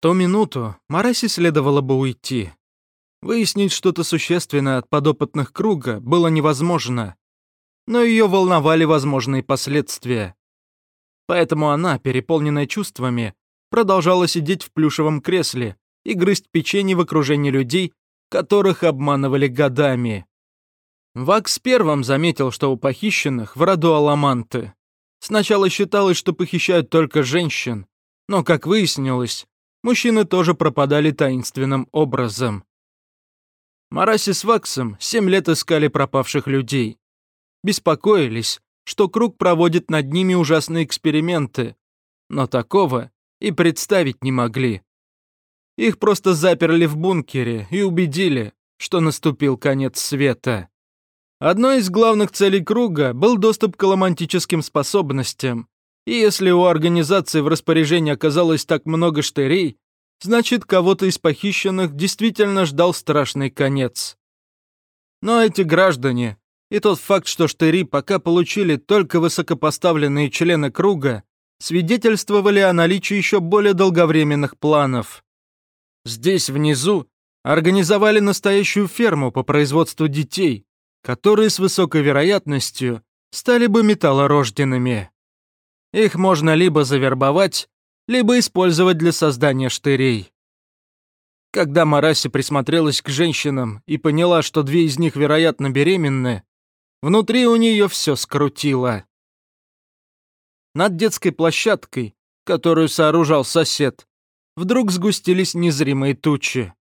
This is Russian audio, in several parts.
ту минуту Мараси следовало бы уйти. Выяснить что-то существенное от подопытных круга было невозможно, но ее волновали возможные последствия. Поэтому она, переполненная чувствами, продолжала сидеть в плюшевом кресле и грызть печенье в окружении людей, которых обманывали годами. Вакс первым заметил, что у похищенных в роду аламанты. Сначала считалось, что похищают только женщин, но, как выяснилось, мужчины тоже пропадали таинственным образом. Мараси с Ваксом семь лет искали пропавших людей. Беспокоились, что Круг проводит над ними ужасные эксперименты, но такого и представить не могли. Их просто заперли в бункере и убедили, что наступил конец света. Одной из главных целей Круга был доступ к романтическим способностям, и если у организации в распоряжении оказалось так много штырей, значит, кого-то из похищенных действительно ждал страшный конец. Но эти граждане и тот факт, что штыри пока получили только высокопоставленные члены круга, свидетельствовали о наличии еще более долговременных планов. Здесь, внизу, организовали настоящую ферму по производству детей, которые с высокой вероятностью стали бы металлорожденными. Их можно либо завербовать, либо использовать для создания штырей. Когда Мараси присмотрелась к женщинам и поняла, что две из них, вероятно, беременны, внутри у нее все скрутило. Над детской площадкой, которую сооружал сосед, вдруг сгустились незримые тучи.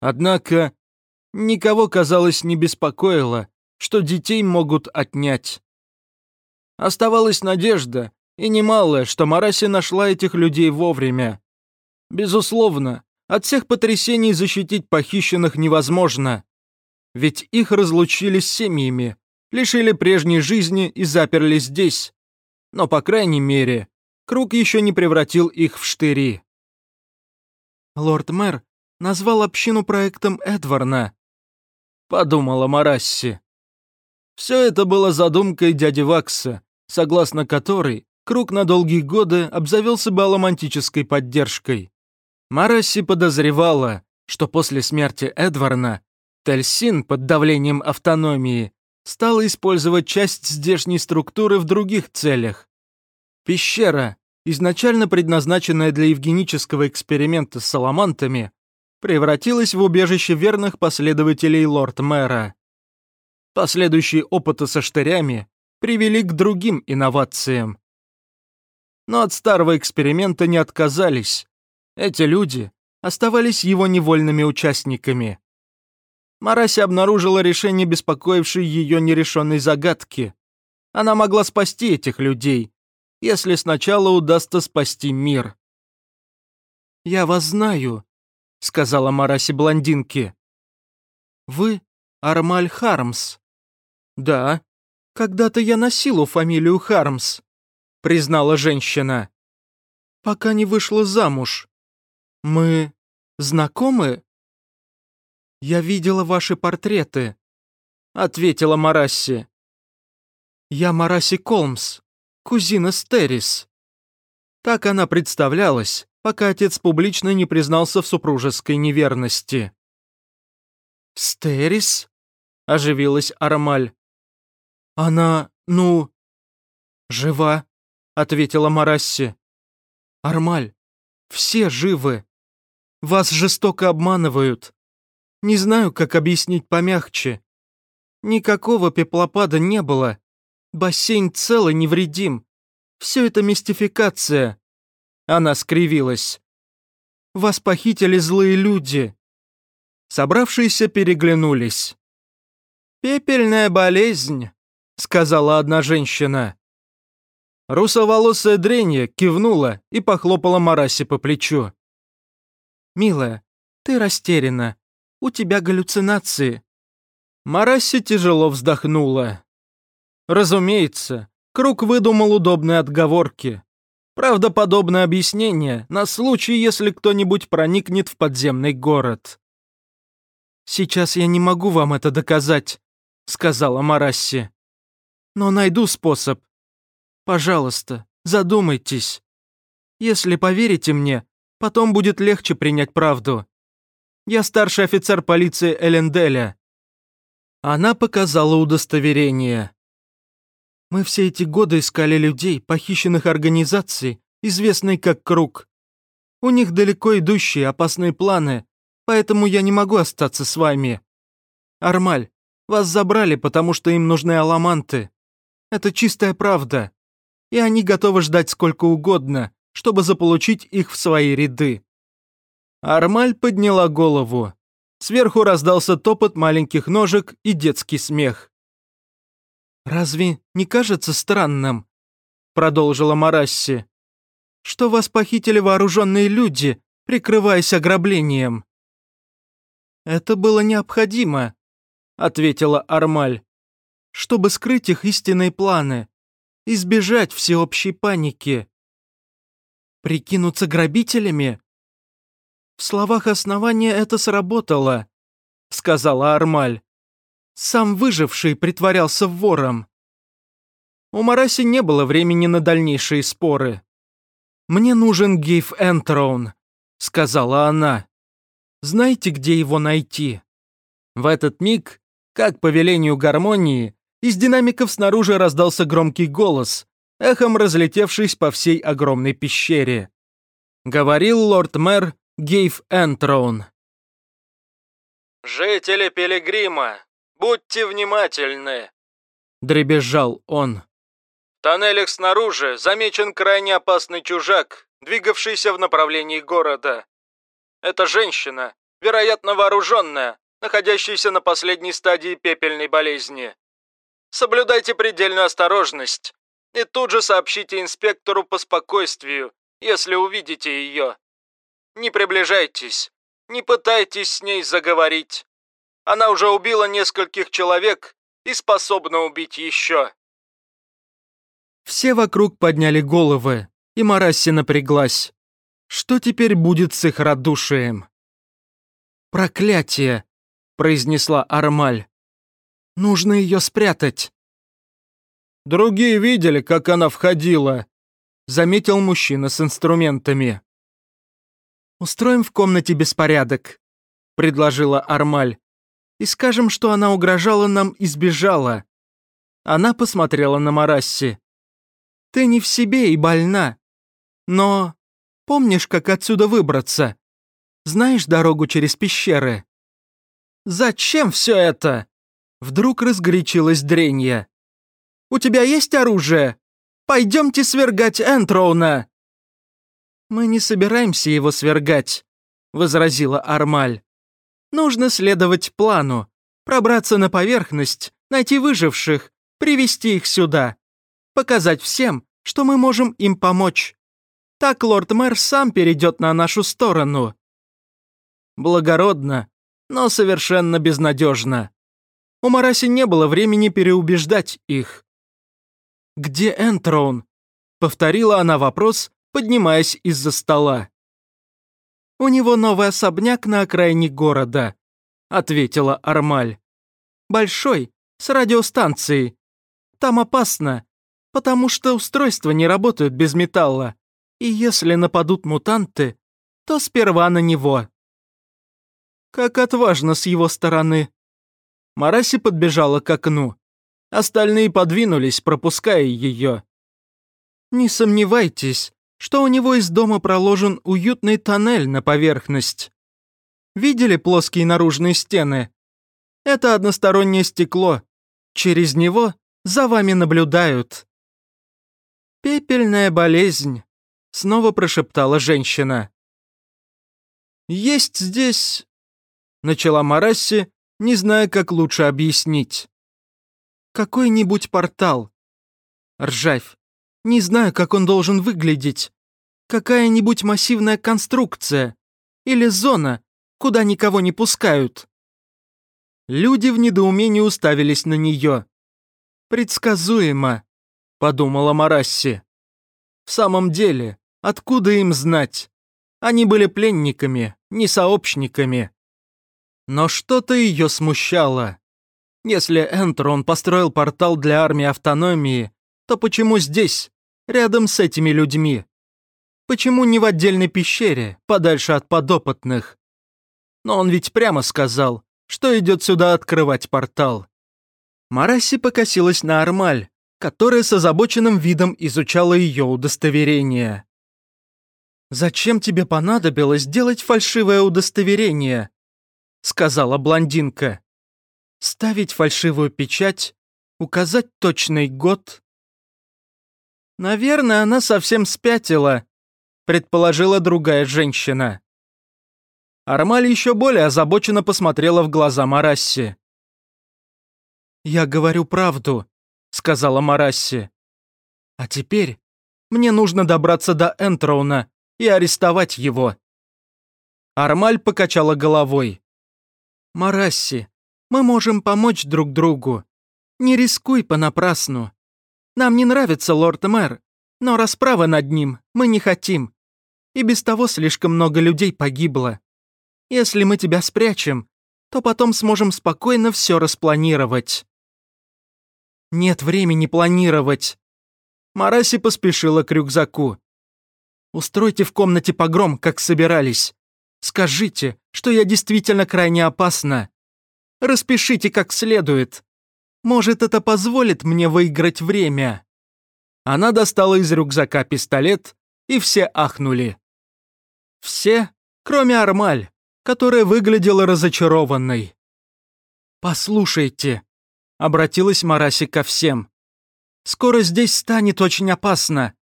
Однако никого, казалось, не беспокоило, что детей могут отнять. Оставалась надежда, и немалое, что Мараси нашла этих людей вовремя. Безусловно, от всех потрясений защитить похищенных невозможно. Ведь их разлучили с семьями, лишили прежней жизни и заперли здесь. Но, по крайней мере, круг еще не превратил их в штыри. Лорд-мэр назвал общину проектом Эдварна, подумала Марасси. Все это было задумкой дяди Вакса, согласно которой Круг на долгие годы обзавелся баломантической поддержкой. Марасси подозревала, что после смерти Эдварна Тельсин под давлением автономии стала использовать часть здешней структуры в других целях. Пещера, изначально предназначенная для евгенического эксперимента с саламантами, превратилась в убежище верных последователей лорд-мэра. Последующие опыты со штырями привели к другим инновациям но от старого эксперимента не отказались. Эти люди оставались его невольными участниками. Мараси обнаружила решение беспокоившей ее нерешенной загадки. Она могла спасти этих людей, если сначала удастся спасти мир. «Я вас знаю», — сказала Мараси блондинке. «Вы Армаль Хармс?» «Да. Когда-то я носила фамилию Хармс признала женщина. «Пока не вышла замуж. Мы знакомы?» «Я видела ваши портреты», — ответила Марасси. «Я Мараси Колмс, кузина Стерис». Так она представлялась, пока отец публично не признался в супружеской неверности. «Стерис?» — оживилась Армаль. «Она, ну, жива?» ответила Марасси. «Армаль, все живы. Вас жестоко обманывают. Не знаю, как объяснить помягче. Никакого пеплопада не было. Бассейн цел и невредим. Все это мистификация». Она скривилась. «Вас похитили злые люди». Собравшиеся переглянулись. «Пепельная болезнь», — сказала одна женщина. Русоволосая дренья кивнула и похлопала Мараси по плечу. «Милая, ты растеряна. У тебя галлюцинации». Мараси тяжело вздохнула. Разумеется, Круг выдумал удобные отговорки. Правдоподобное объяснение на случай, если кто-нибудь проникнет в подземный город. «Сейчас я не могу вам это доказать», — сказала Марасси. «Но найду способ. Пожалуйста, задумайтесь. Если поверите мне, Потом будет легче принять правду. Я старший офицер полиции Эленделя». Она показала удостоверение. «Мы все эти годы искали людей, похищенных организаций, известной как Круг. У них далеко идущие опасные планы, поэтому я не могу остаться с вами. Армаль, вас забрали, потому что им нужны аламанты. Это чистая правда. И они готовы ждать сколько угодно, чтобы заполучить их в свои ряды. Армаль подняла голову. Сверху раздался топот маленьких ножек и детский смех. «Разве не кажется странным?» Продолжила Марасси. «Что вас похитили вооруженные люди, прикрываясь ограблением?» «Это было необходимо», — ответила Армаль, «чтобы скрыть их истинные планы, избежать всеобщей паники». «Прикинуться грабителями?» «В словах основания это сработало», — сказала Армаль. «Сам выживший притворялся вором». У Мараси не было времени на дальнейшие споры. «Мне нужен Гейф Энтроун», — сказала она. «Знаете, где его найти?» В этот миг, как по велению гармонии, из динамиков снаружи раздался громкий голос, эхом разлетевшись по всей огромной пещере. Говорил лорд-мэр Гейв Энтроун. «Жители Пилигрима, будьте внимательны!» Дребезжал он. В тоннелях снаружи замечен крайне опасный чужак, двигавшийся в направлении города. Это женщина, вероятно вооруженная, находящаяся на последней стадии пепельной болезни. Соблюдайте предельную осторожность и тут же сообщите инспектору по спокойствию, если увидите ее. Не приближайтесь, не пытайтесь с ней заговорить. Она уже убила нескольких человек и способна убить еще». Все вокруг подняли головы, и Марасси напряглась. Что теперь будет с их радушием? «Проклятие!» — произнесла Армаль. «Нужно ее спрятать». «Другие видели, как она входила», — заметил мужчина с инструментами. «Устроим в комнате беспорядок», — предложила Армаль. «И скажем, что она угрожала нам и сбежала». Она посмотрела на Марасси. «Ты не в себе и больна. Но помнишь, как отсюда выбраться? Знаешь дорогу через пещеры?» «Зачем все это?» Вдруг разгорячилась Дренья. «У тебя есть оружие? Пойдемте свергать Энтроуна!» «Мы не собираемся его свергать», — возразила Армаль. «Нужно следовать плану, пробраться на поверхность, найти выживших, привести их сюда, показать всем, что мы можем им помочь. Так лорд-мэр сам перейдет на нашу сторону». Благородно, но совершенно безнадежно. У Мараси не было времени переубеждать их. «Где Энтроун?» — повторила она вопрос, поднимаясь из-за стола. «У него новый особняк на окраине города», — ответила Армаль. «Большой, с радиостанцией. Там опасно, потому что устройства не работают без металла, и если нападут мутанты, то сперва на него». Как отважно с его стороны. Мараси подбежала к окну. Остальные подвинулись, пропуская ее. «Не сомневайтесь, что у него из дома проложен уютный тоннель на поверхность. Видели плоские наружные стены? Это одностороннее стекло. Через него за вами наблюдают. «Пепельная болезнь», — снова прошептала женщина. «Есть здесь...» — начала Марасси, не зная, как лучше объяснить. «Какой-нибудь портал. Ржавь. Не знаю, как он должен выглядеть. Какая-нибудь массивная конструкция. Или зона, куда никого не пускают. Люди в недоумении уставились на нее. «Предсказуемо», — подумала Марасси. «В самом деле, откуда им знать? Они были пленниками, не сообщниками». Но что-то ее смущало. Если Энтрон построил портал для армии автономии, то почему здесь, рядом с этими людьми. Почему не в отдельной пещере, подальше от подопытных? Но он ведь прямо сказал, что идет сюда открывать портал. Мараси покосилась на Армаль, которая с озабоченным видом изучала ее удостоверение. «Зачем тебе понадобилось делать фальшивое удостоверение?» — сказала блондинка. «Ставить фальшивую печать, указать точный год». «Наверное, она совсем спятила», — предположила другая женщина. Армаль еще более озабоченно посмотрела в глаза Марасси. «Я говорю правду», — сказала Марасси. «А теперь мне нужно добраться до Энтроуна и арестовать его». Армаль покачала головой. «Марасси, мы можем помочь друг другу. Не рискуй понапрасну. Нам не нравится лорд-мэр, но расправы над ним мы не хотим. И без того слишком много людей погибло. Если мы тебя спрячем, то потом сможем спокойно все распланировать». «Нет времени планировать». Мараси поспешила к рюкзаку. Устройте в комнате погром, как собирались. Скажите, что я действительно крайне опасна. Распишите как следует. Может, это позволит мне выиграть время». Она достала из рюкзака пистолет, и все ахнули. Все, кроме Армаль, которая выглядела разочарованной. «Послушайте», — обратилась Мараси ко всем, — «скоро здесь станет очень опасно.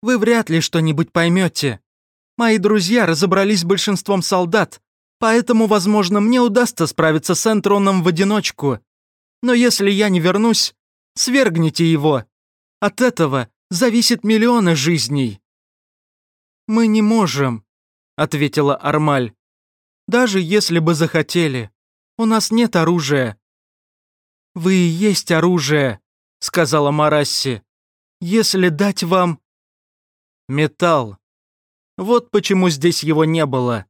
Вы вряд ли что-нибудь поймете. Мои друзья разобрались с большинством солдат, поэтому, возможно, мне удастся справиться с Энтроном в одиночку. Но если я не вернусь, свергните его. От этого зависит миллионы жизней». «Мы не можем», — ответила Армаль. «Даже если бы захотели. У нас нет оружия». «Вы и есть оружие», — сказала Марасси. «Если дать вам Металл. Вот почему здесь его не было.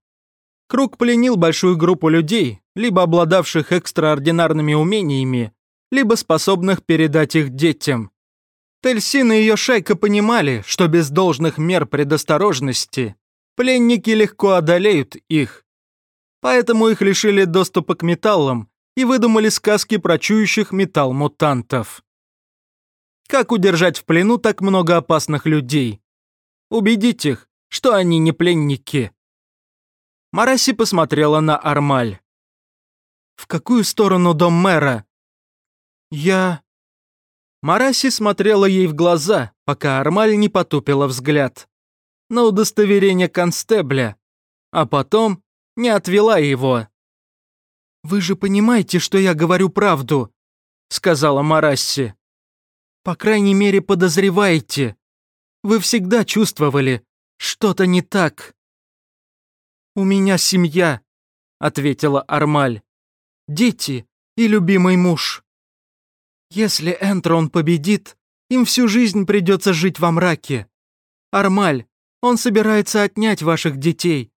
Круг пленил большую группу людей, либо обладавших экстраординарными умениями, либо способных передать их детям. Тельсин и ее шайка понимали, что без должных мер предосторожности пленники легко одолеют их. Поэтому их лишили доступа к металлам и выдумали сказки про чующих металл мутантов. Как удержать в плену так много опасных людей? Убедить их, что они не пленники». Мараси посмотрела на Армаль. «В какую сторону дом мэра?» «Я...» Мараси смотрела ей в глаза, пока Армаль не потупила взгляд. На удостоверение констебля, а потом не отвела его. «Вы же понимаете, что я говорю правду», — сказала Марасси. «По крайней мере, подозреваете. Вы всегда чувствовали, что-то не так». «У меня семья», — ответила Армаль. «Дети и любимый муж. Если Энтрон победит, им всю жизнь придется жить во мраке. Армаль, он собирается отнять ваших детей.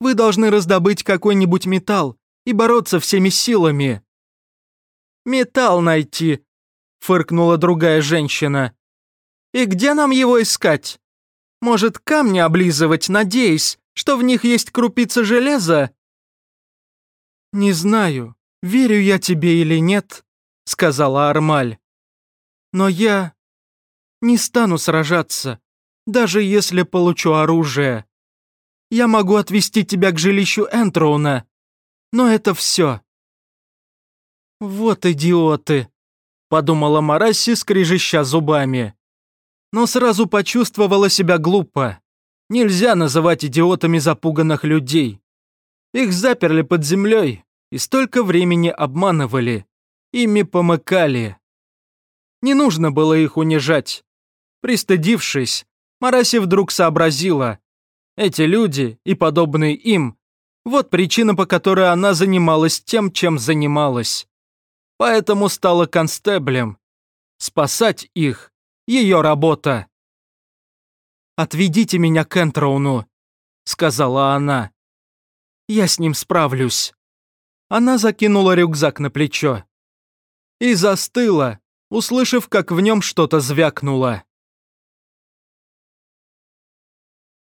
Вы должны раздобыть какой-нибудь металл и бороться всеми силами». «Металл найти», — фыркнула другая женщина. И где нам его искать? Может, камни облизывать, надеясь, что в них есть крупица железа?» «Не знаю, верю я тебе или нет», — сказала Армаль. «Но я не стану сражаться, даже если получу оружие. Я могу отвести тебя к жилищу Энтроуна, но это все». «Вот идиоты», — подумала Марасси, скрежеща зубами но сразу почувствовала себя глупо. Нельзя называть идиотами запуганных людей. Их заперли под землей и столько времени обманывали, ими помыкали. Не нужно было их унижать. Пристыдившись, Мараси вдруг сообразила. Эти люди и подобные им – вот причина, по которой она занималась тем, чем занималась. Поэтому стала констеблем. Спасать их ее работа. «Отведите меня к Энтроуну», — сказала она. «Я с ним справлюсь». Она закинула рюкзак на плечо. И застыла, услышав, как в нем что-то звякнуло.